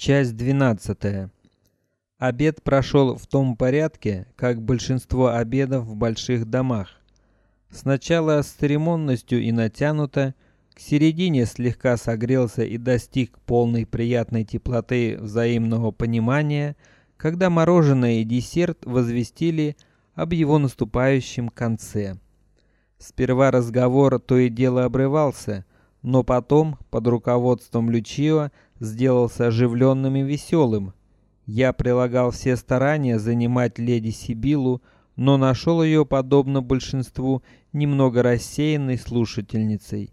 Часть двенадцатая. Обед прошел в том порядке, как большинство обедов в больших домах. Сначала с церемонностью и натянуто, к середине слегка согрелся и достиг полной приятной теплоты взаимного понимания, когда мороженое и десерт возвестили об его наступающем конце. Сперва разговор то и дело обрывался, но потом под руководством Лючио сделался оживленным и веселым. Я прилагал все старания занимать леди Сибилу, но нашел ее, подобно большинству, немного рассеянной слушательницей.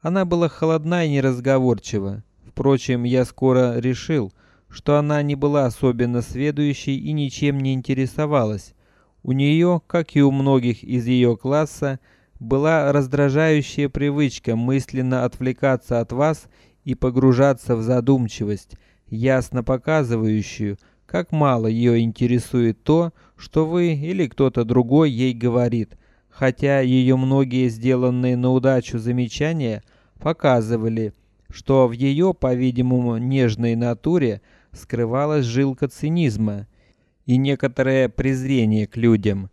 Она была холодна и неразговорчива. Впрочем, я скоро решил, что она не была особенно сведущей и ничем не интересовалась. У нее, как и у многих из ее класса, была раздражающая привычка мысленно отвлекаться от вас и погружаться в задумчивость, ясно показывающую, как мало ее интересует то, что вы или кто-то другой ей говорит, хотя ее многие сделанные на удачу замечания показывали, что в ее, по-видимому, нежной натуре скрывалась жилка цинизма и некоторое презрение к людям.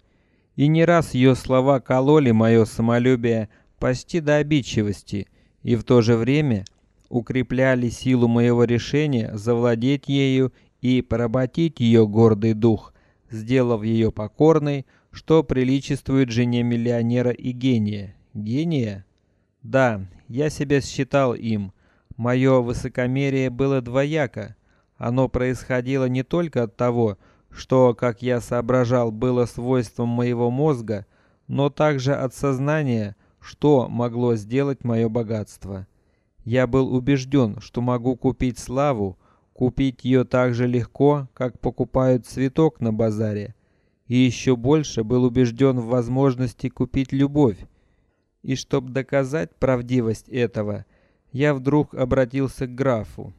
И не раз ее слова кололи мое самолюбие почти до обидчивости, и в то же время укрепляли силу моего решения завладеть ею и поработить ее гордый дух, сделав ее покорной, что приличествует жене миллионера и гения. Гения? Да, я себя считал им. Мое высокомерие было двояко. Оно происходило не только от того, что, как я соображал, было свойством моего мозга, но также от сознания, что могло сделать мое богатство. Я был убежден, что могу купить славу, купить ее так же легко, как покупают цветок на базаре, и еще больше был убежден в возможности купить любовь. И чтобы доказать правдивость этого, я вдруг обратился к графу.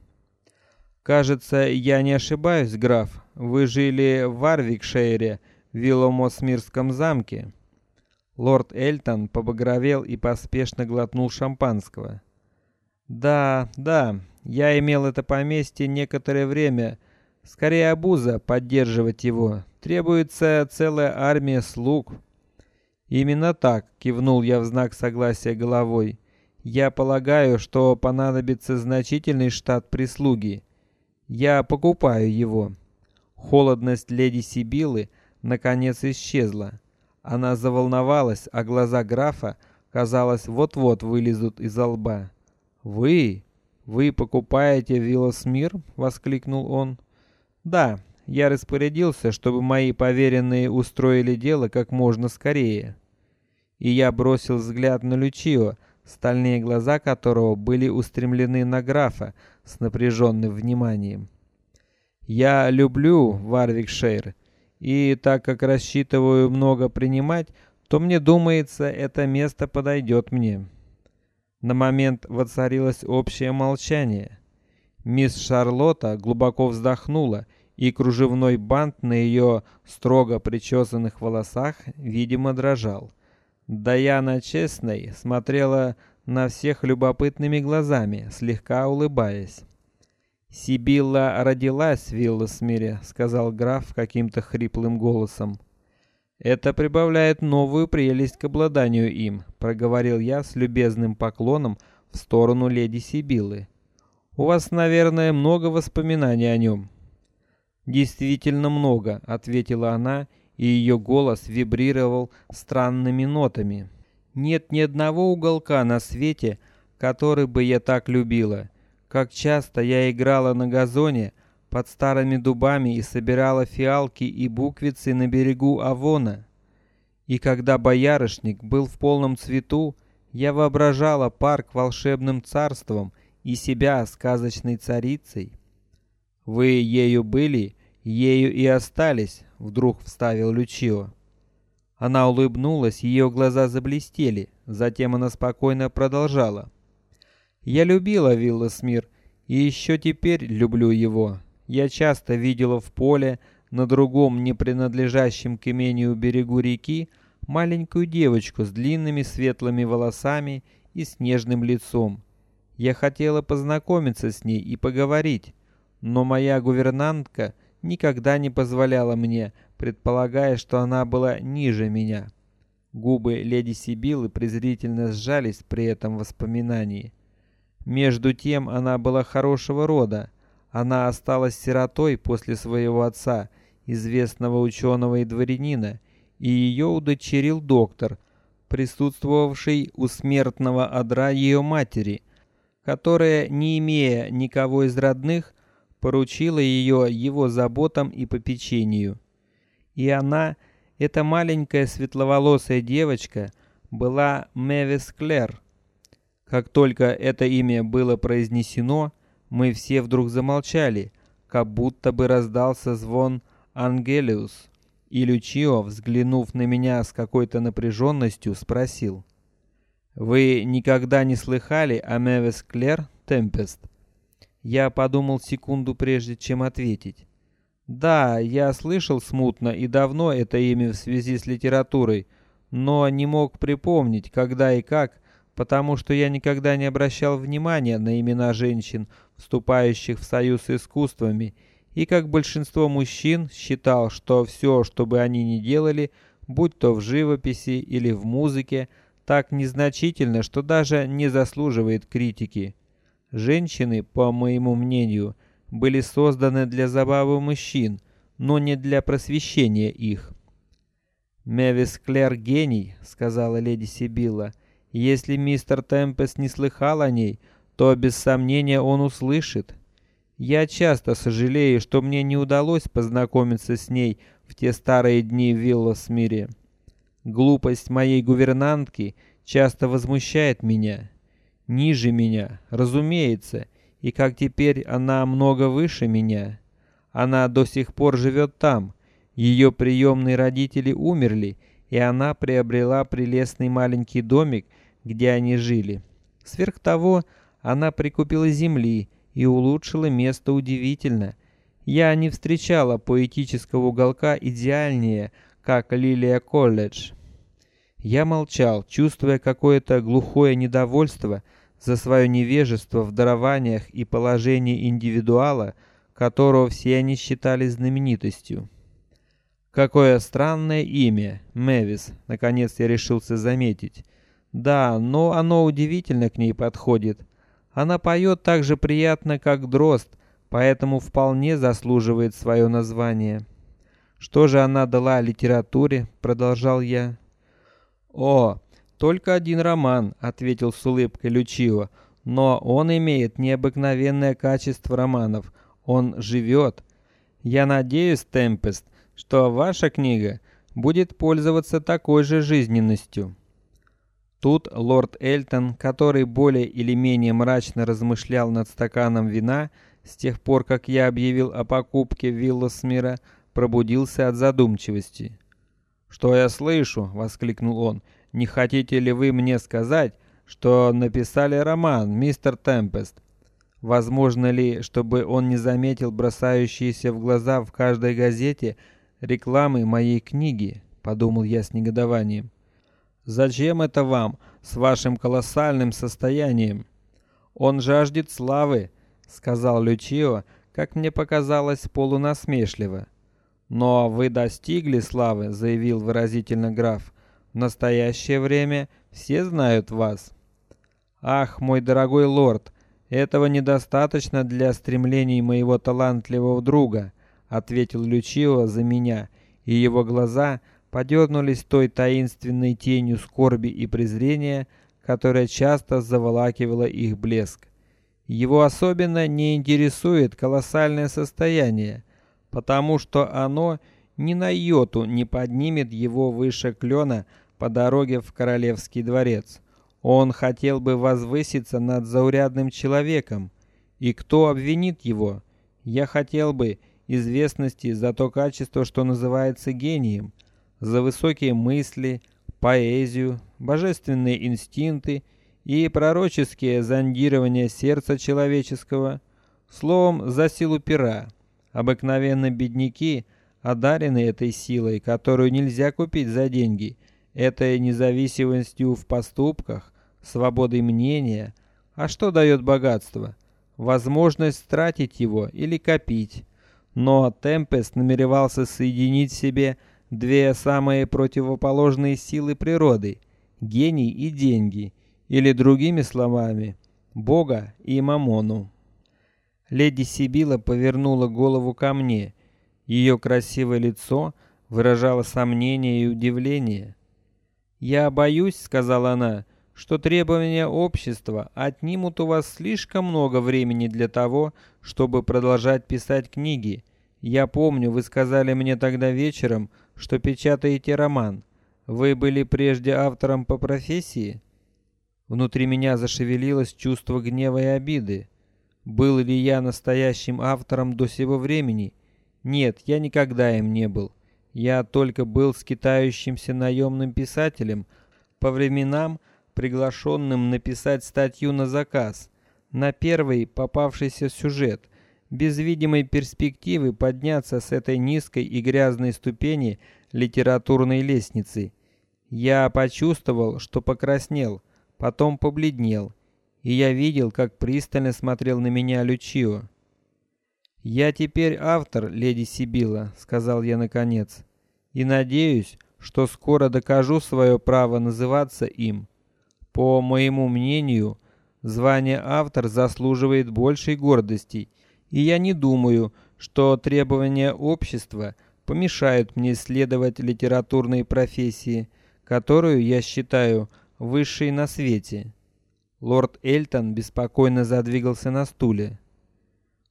Кажется, я не ошибаюсь, граф. Вы жили в Варвикшире, в Вилломосмирском замке. Лорд Эльтон побагровел и поспешно глотнул шампанского. Да, да, я имел это поместье некоторое время. Скорее обуза поддерживать его. Требуется целая армия слуг. Именно так, кивнул я в знак согласия головой. Я полагаю, что понадобится значительный штат прислуги. Я покупаю его. Холодность леди Сибилы наконец исчезла. Она заволновалась, а глаза графа, казалось, вот-вот вылезут из лба. Вы, вы покупаете Вилосмир? – воскликнул он. Да, я распорядился, чтобы мои поверенные устроили дело как можно скорее. И я бросил взгляд на Лючио, стальные глаза которого были устремлены на графа с напряженным вниманием. Я люблю Варвикшир, и так как рассчитываю много принимать, то мне думается, это место подойдет мне. На момент воцарилось общее молчание. Мисс Шарлотта глубоко вздохнула, и кружевной бант на ее строго причесанных волосах, видимо, дрожал. Даяна честной смотрела на всех любопытными глазами, слегка улыбаясь. Сибилла родилась в Вилласмире, сказал граф каким-то хриплым голосом. Это прибавляет новую прелесть к обладанию им, проговорил я с любезным поклоном в сторону леди Сибилы. У вас, наверное, много воспоминаний о нем. Действительно много, ответила она, и ее голос вибрировал странными нотами. Нет ни одного уголка на свете, который бы я так любила. Как часто я играла на газоне, под старыми дубами и собирала фиалки и буквицы на берегу Авона. И когда боярышник был в полном цвету, я воображала парк волшебным царством и себя сказочной царицей. Вы ею были, ею и остались, вдруг вставил Лючио. Она улыбнулась, ее глаза заблестели, затем она спокойно продолжала: "Я любила Вилласмир и еще теперь люблю его. Я часто видела в поле на другом, не принадлежащем к имению берегу реки, маленькую девочку с длинными светлыми волосами и снежным лицом. Я хотела познакомиться с ней и поговорить, но моя гувернантка никогда не позволяла мне, предполагая, что она была ниже меня. Губы леди Сибилы презрительно сжались при этом воспоминании. Между тем она была хорошего рода. Она осталась сиротой после своего отца, известного ученого и дворянина, и ее удочерил доктор, присутствовавший у смертного одра ее матери, которая, не имея никого из родных, поручила ее его заботам и попечению. И она, эта маленькая светловолосая девочка, была Мэвис Клэр. Как только это имя было произнесено, мы все вдруг замолчали, как будто бы раздался звон Ангелиус. И Лючио, взглянув на меня с какой-то напряженностью, спросил: "Вы никогда не слыхали о Мэвис Клэр Темпест?" Я подумал секунду прежде, чем ответить. Да, я слышал смутно и давно это имя в связи с литературой, но не мог припомнить, когда и как, потому что я никогда не обращал внимания на имена женщин, вступающих в союз с искусствами и как большинство мужчин считал, что все, что бы они ни делали, будь то в живописи или в музыке, так незначительно, что даже не заслуживает критики. Женщины, по моему мнению, были созданы для забавы мужчин, но не для просвещения их. Мэвис Клэр гений, сказала леди Сибилла. Если мистер Темпес не слыхал о ней, то без сомнения он услышит. Я часто сожалею, что мне не удалось познакомиться с ней в те старые дни в Вилласмире. Глупость моей гувернантки часто возмущает меня. Ниже меня, разумеется, и как теперь она много выше меня. Она до сих пор живет там. Ее приемные родители умерли, и она приобрела прелестный маленький домик, где они жили. Сверх того, она прикупила земли и улучшила место удивительно. Я не встречала поэтического уголка идеальнее, как Лилия Колледж. Я молчал, чувствуя какое-то глухое недовольство за свое невежество в дарованиях и положении индивидуала, которого все они считали знаменитостью. Какое странное имя, Мэвис, наконец я решился заметить. Да, но оно удивительно к ней подходит. Она поет так же приятно, как дрозд, поэтому вполне заслуживает свое название. Что же она дала литературе? продолжал я. О, только один роман, ответил с улыбкой Лючио, но он имеет необыкновенное качество романов. Он живет. Я надеюсь, Темпест, что ваша книга будет пользоваться такой же жизненностью. Тут лорд Эльтон, который более или менее мрачно размышлял над стаканом вина с тех пор, как я объявил о покупке Вилласмира, пробудился от задумчивости. Что я слышу? воскликнул он. Не хотите ли вы мне сказать, что написали роман, мистер Темпест? Возможно ли, чтобы он не заметил бросающиеся в глаза в каждой газете рекламы моей книги? Подумал я с негодованием. Зачем это вам с вашим колоссальным состоянием? Он жаждет славы, сказал Лючио, как мне показалось полунасмешливо. Но вы достигли славы, заявил выразительно граф. В настоящее время все знают вас. Ах, мой дорогой лорд, этого недостаточно для стремлений моего талантливого друга, ответил Лючио за меня, и его глаза подернулись той таинственной тенью скорби и презрения, которая часто заволакивала их блеск. Его особенно не интересует колоссальное состояние, потому что оно ни на йоту не поднимет его выше клена по дороге в королевский дворец. Он хотел бы возвыситься над заурядным человеком, и кто обвинит его? Я хотел бы известности за то качество, что называется гением, за высокие мысли, поэзию, божественные инстинкты и пророческие зондирования сердца человеческого, словом, за силу пера. Обыкновенно бедняки, одаренные этой силой, которую нельзя купить за деньги, этой независимостью в поступках, свободой мнения. А что дает богатство? возможность тратить его или копить. Но Темпест намеревался соединить себе две самые противоположные силы природы: гений и деньги, или другими словами, Бога и Мамону. Леди Сибила повернула голову ко мне. Ее красивое лицо выражало сомнение и удивление. Я боюсь, сказала она, что требования общества отнимут у вас слишком много времени для того, чтобы продолжать писать книги. Я помню, вы сказали мне тогда вечером, что печатаете роман. Вы были прежде автором по профессии? Внутри меня зашевелилось чувство гнева и обиды. Был ли я настоящим автором до сего времени? Нет, я никогда им не был. Я только был скитающимся наемным писателем, по временам приглашенным написать статью на заказ, на первый попавшийся сюжет, без видимой перспективы подняться с этой низкой и грязной ступени литературной лестницы. Я почувствовал, что покраснел, потом побледнел, и я видел, как пристально смотрел на меня Лючио. Я теперь автор, леди Сибила, сказал я наконец, и надеюсь, что скоро докажу свое право называться им. По моему мнению, звание автор заслуживает большей гордости, и я не думаю, что требования общества помешают мне следовать литературной профессии, которую я считаю высшей на свете. Лорд Эльтон беспокойно задвигался на стуле.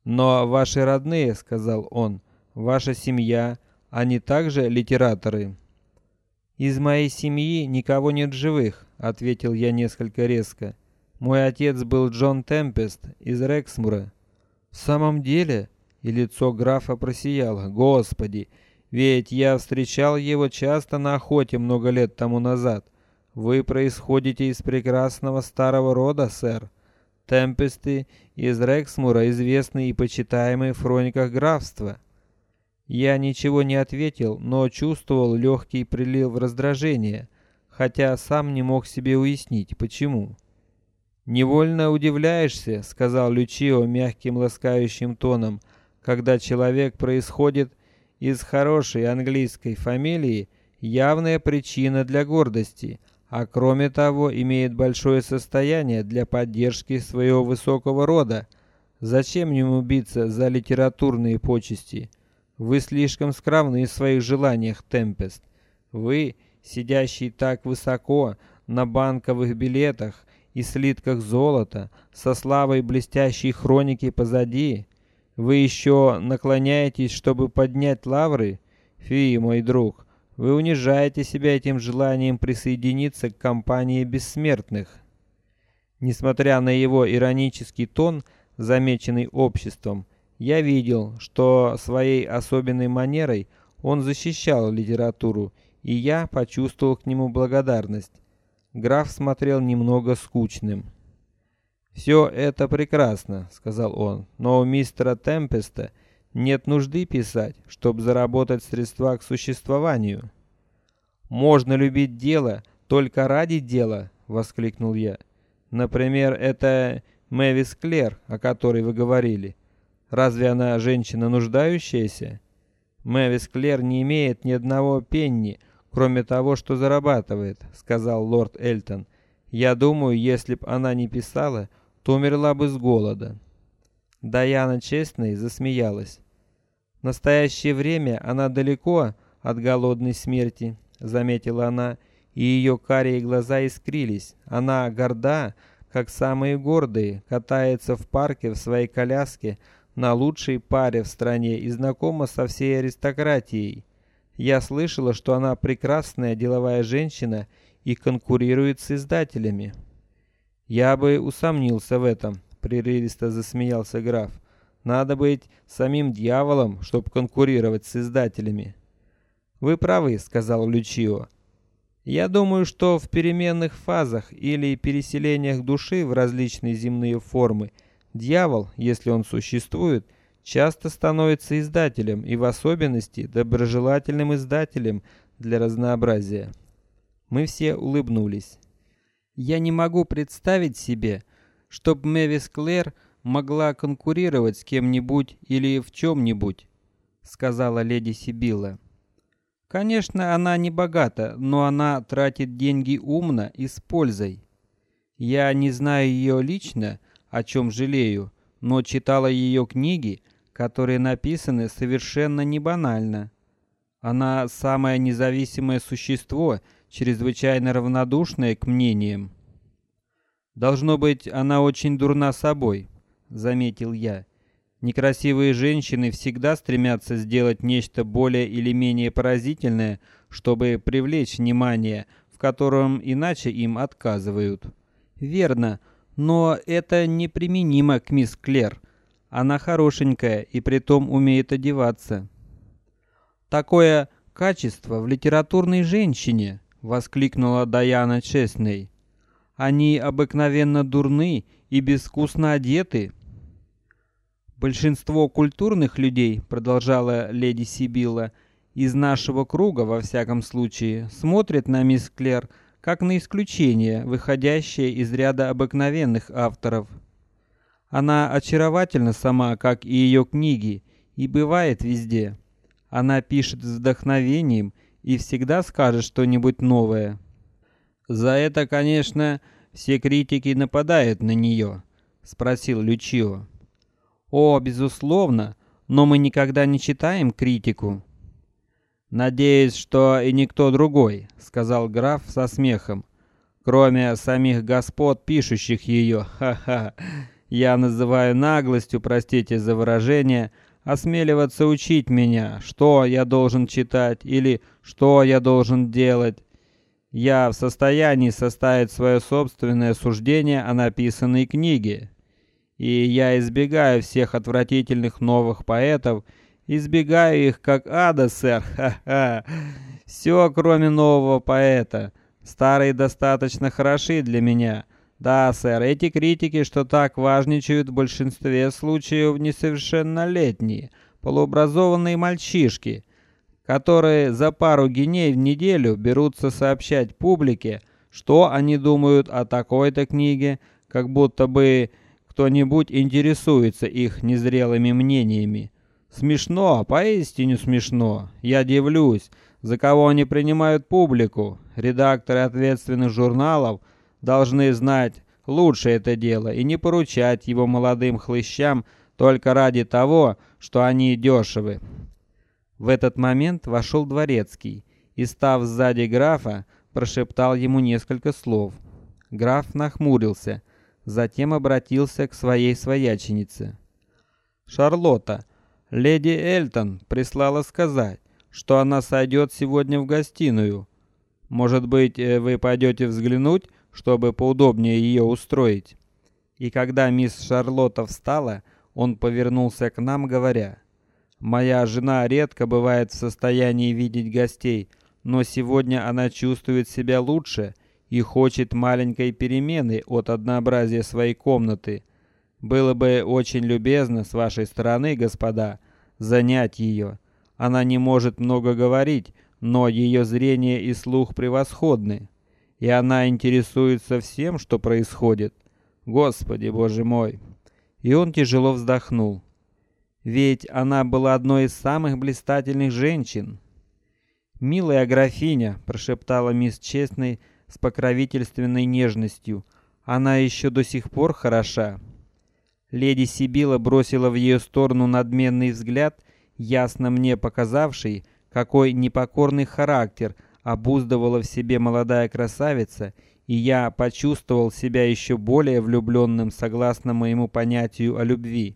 Но ваши родные, сказал он, ваша семья, они также литераторы. Из моей семьи никого нет живых, ответил я несколько резко. Мой отец был Джон Темпест из Рексмура. В самом деле, и лицо графа просияло. Господи, ведь я встречал его часто на охоте много лет тому назад. Вы происходите из прекрасного старого рода, сэр. Темпесты из Рексмура известны и почитаемы в хрониках графства. Я ничего не ответил, но чувствовал легкий прилив раздражения, хотя сам не мог себе уяснить, почему. Невольно удивляешься, сказал Лючио мягким ласкающим тоном, когда человек происходит из хорошей английской фамилии, явная причина для гордости, а кроме того имеет большое состояние для поддержки своего высокого рода. Зачем ему биться за литературные почести? Вы слишком скромны в своих желаниях, Темпест. Вы, сидящий так высоко на банковых билетах и слитках золота, со славой блестящей хроники позади, вы еще наклоняетесь, чтобы поднять лавры? Фи, мой друг, вы унижаете себя этим желанием присоединиться к компании бессмертных. Несмотря на его иронический тон, замеченный обществом, я видел, что своей особенной манерой он защищал литературу, и я почувствовал к нему благодарность. Граф смотрел немного скучным. Все это прекрасно, сказал он, но у мистера Темпеста нет нужды писать, чтобы заработать средства к существованию. Можно любить дело только ради дела, воскликнул я. Например, это Мэвис Клер, о которой вы говорили. Разве она женщина нуждающаяся? Мэвис Клер не имеет ни одного пенни, кроме того, что зарабатывает, сказал лорд Эльтон. Я думаю, если б она не писала, то умерла бы с голода. Даяна честной засмеялась. В настоящее время она далеко от голодной смерти, заметила она, и ее карие глаза искрились. Она горда, как самые гордые, катается в парке в своей коляске на лучшей паре в стране и знакома со всей аристократией. Я слышала, что она прекрасная деловая женщина и конкурирует с издателями. Я бы усомнился в этом, прерывисто засмеялся граф. Надо быть самим дьяволом, чтобы конкурировать с издателями. Вы правы, сказал Лючио. Я думаю, что в переменных фазах или переселениях души в различные земные формы дьявол, если он существует, часто становится издателем и в особенности доброжелательным издателем для разнообразия. Мы все улыбнулись. Я не могу представить себе, чтобы Мэвис Клэр могла конкурировать с кем-нибудь или в чем-нибудь, сказала леди Сибила. Конечно, она не богата, но она тратит деньги умно и с пользой. Я не знаю ее лично, о чем жалею, но читала ее книги, которые написаны совершенно не банально. Она самое независимое существо, чрезвычайно равнодушное к мнениям. Должно быть, она очень дурна собой, заметил я. Некрасивые женщины всегда стремятся сделать нечто более или менее поразительное, чтобы привлечь внимание, в котором иначе им отказывают. Верно, но это неприменимо к мисс Клэр. Она хорошенькая и притом умеет одеваться. Такое качество в литературной женщине, воскликнула Даяна Честней. Они обыкновенно дурны и безвкусно одеты. Большинство культурных людей, продолжала леди Сибила, из нашего круга во всяком случае, смотрят на мисс Клэр как на исключение, выходящее из ряда обыкновенных авторов. Она очаровательна сама, как и ее книги, и бывает везде. Она пишет с вдохновением и всегда скажет что-нибудь новое. За это, конечно, все критики нападают на нее, спросил Лючио. О, безусловно, но мы никогда не читаем критику. Надеюсь, что и никто другой, сказал граф со смехом, кроме самих господ, пишущих ее. Ха-ха. Я называю наглостью, простите за выражение, осмеливаться учить меня, что я должен читать или что я должен делать. Я в состоянии составить свое собственное суждение о написанной книге и я избегаю всех отвратительных новых поэтов, избегаю их как ада, сэр. Ха-ха. Все, кроме нового поэта. Старые достаточно хороши для меня. Да, сэр, эти критики, что так важничают в большинстве случаев несовершеннолетние, полуобразованные мальчишки, которые за пару гиней в неделю берутся сообщать публике, что они думают о такой-то книге, как будто бы кто-нибудь интересуется их незрелыми мнениями. Смешно, поистине смешно. Я дивлюсь, за кого они принимают публику. Редакторы ответственных журналов должны знать лучше это дело и не поручать его молодым хлыщам только ради того, что они дешевы. В этот момент вошел дворецкий и, став сзади графа, прошептал ему несколько слов. Граф нахмурился затем обратился к своей свояченице. Шарлотта, леди Эльтон прислала сказать, что она сойдет сегодня в гостиную. Может быть, э, вы пойдете взглянуть, чтобы поудобнее ее устроить. И когда мисс Шарлотта встала, он повернулся к нам, говоря: "Моя жена редко бывает в состоянии видеть гостей, но сегодня она чувствует себя лучше и хочет маленькой перемены от однообразия своей комнаты. Было бы очень любезно с вашей стороны, господа, занять ее. Она не может много говорить, но ее зрение и слух превосходны, и она интересуется всем, что происходит. Господи, Боже мой! И он тяжело вздохнул. Ведь она была одной из самых блистательных женщин. Милая графиня, прошептала мисс Честный с покровительственной нежностью. Она еще до сих пор хороша. Леди Сибила бросила в ее сторону надменный взгляд, ясно мне показавший, какой непокорный характер обуздывала в себе молодая красавица, и я почувствовал себя еще более влюбленным, согласно моему понятию о любви.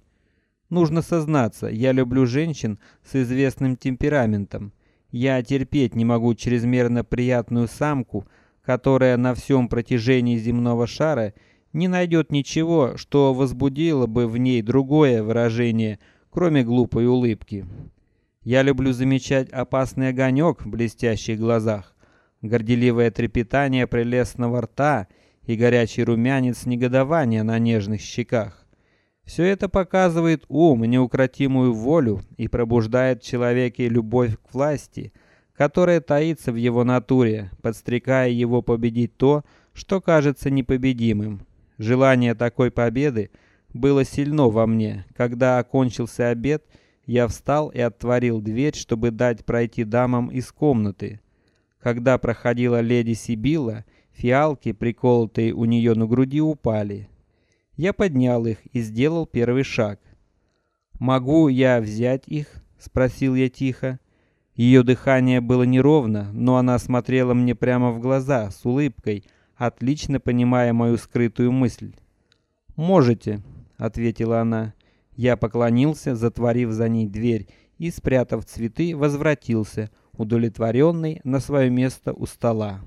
Нужно сознаться, я люблю женщин с известным темпераментом. Я терпеть не могу чрезмерно приятную самку, которая на всем протяжении земного шара не найдет ничего, что возбудило бы в ней другое выражение, кроме глупой улыбки. Я люблю замечать опасный огонек в блестящих глазах, горделивое трепетание прелестного рта и горячий румянец негодования на нежных щеках. Все это показывает ум неукротимую волю и пробуждает в человеке любовь к власти, которое таится в его натуре, подстрекая его победить то, что кажется непобедимым. Желание такой победы было сильно во мне. Когда окончился обед, я встал и отворил дверь, чтобы дать пройти дамам из комнаты. Когда проходила леди Сибила, фиалки, приколотые у нее на груди, упали. Я поднял их и сделал первый шаг. Могу я взять их? спросил я тихо. Ее дыхание было неровно, но она смотрела мне прямо в глаза с улыбкой, отлично понимая мою скрытую мысль. Можете, ответила она. Я поклонился, затворив за ней дверь и спрятав цветы, возвратился, удовлетворенный, на свое место у стола.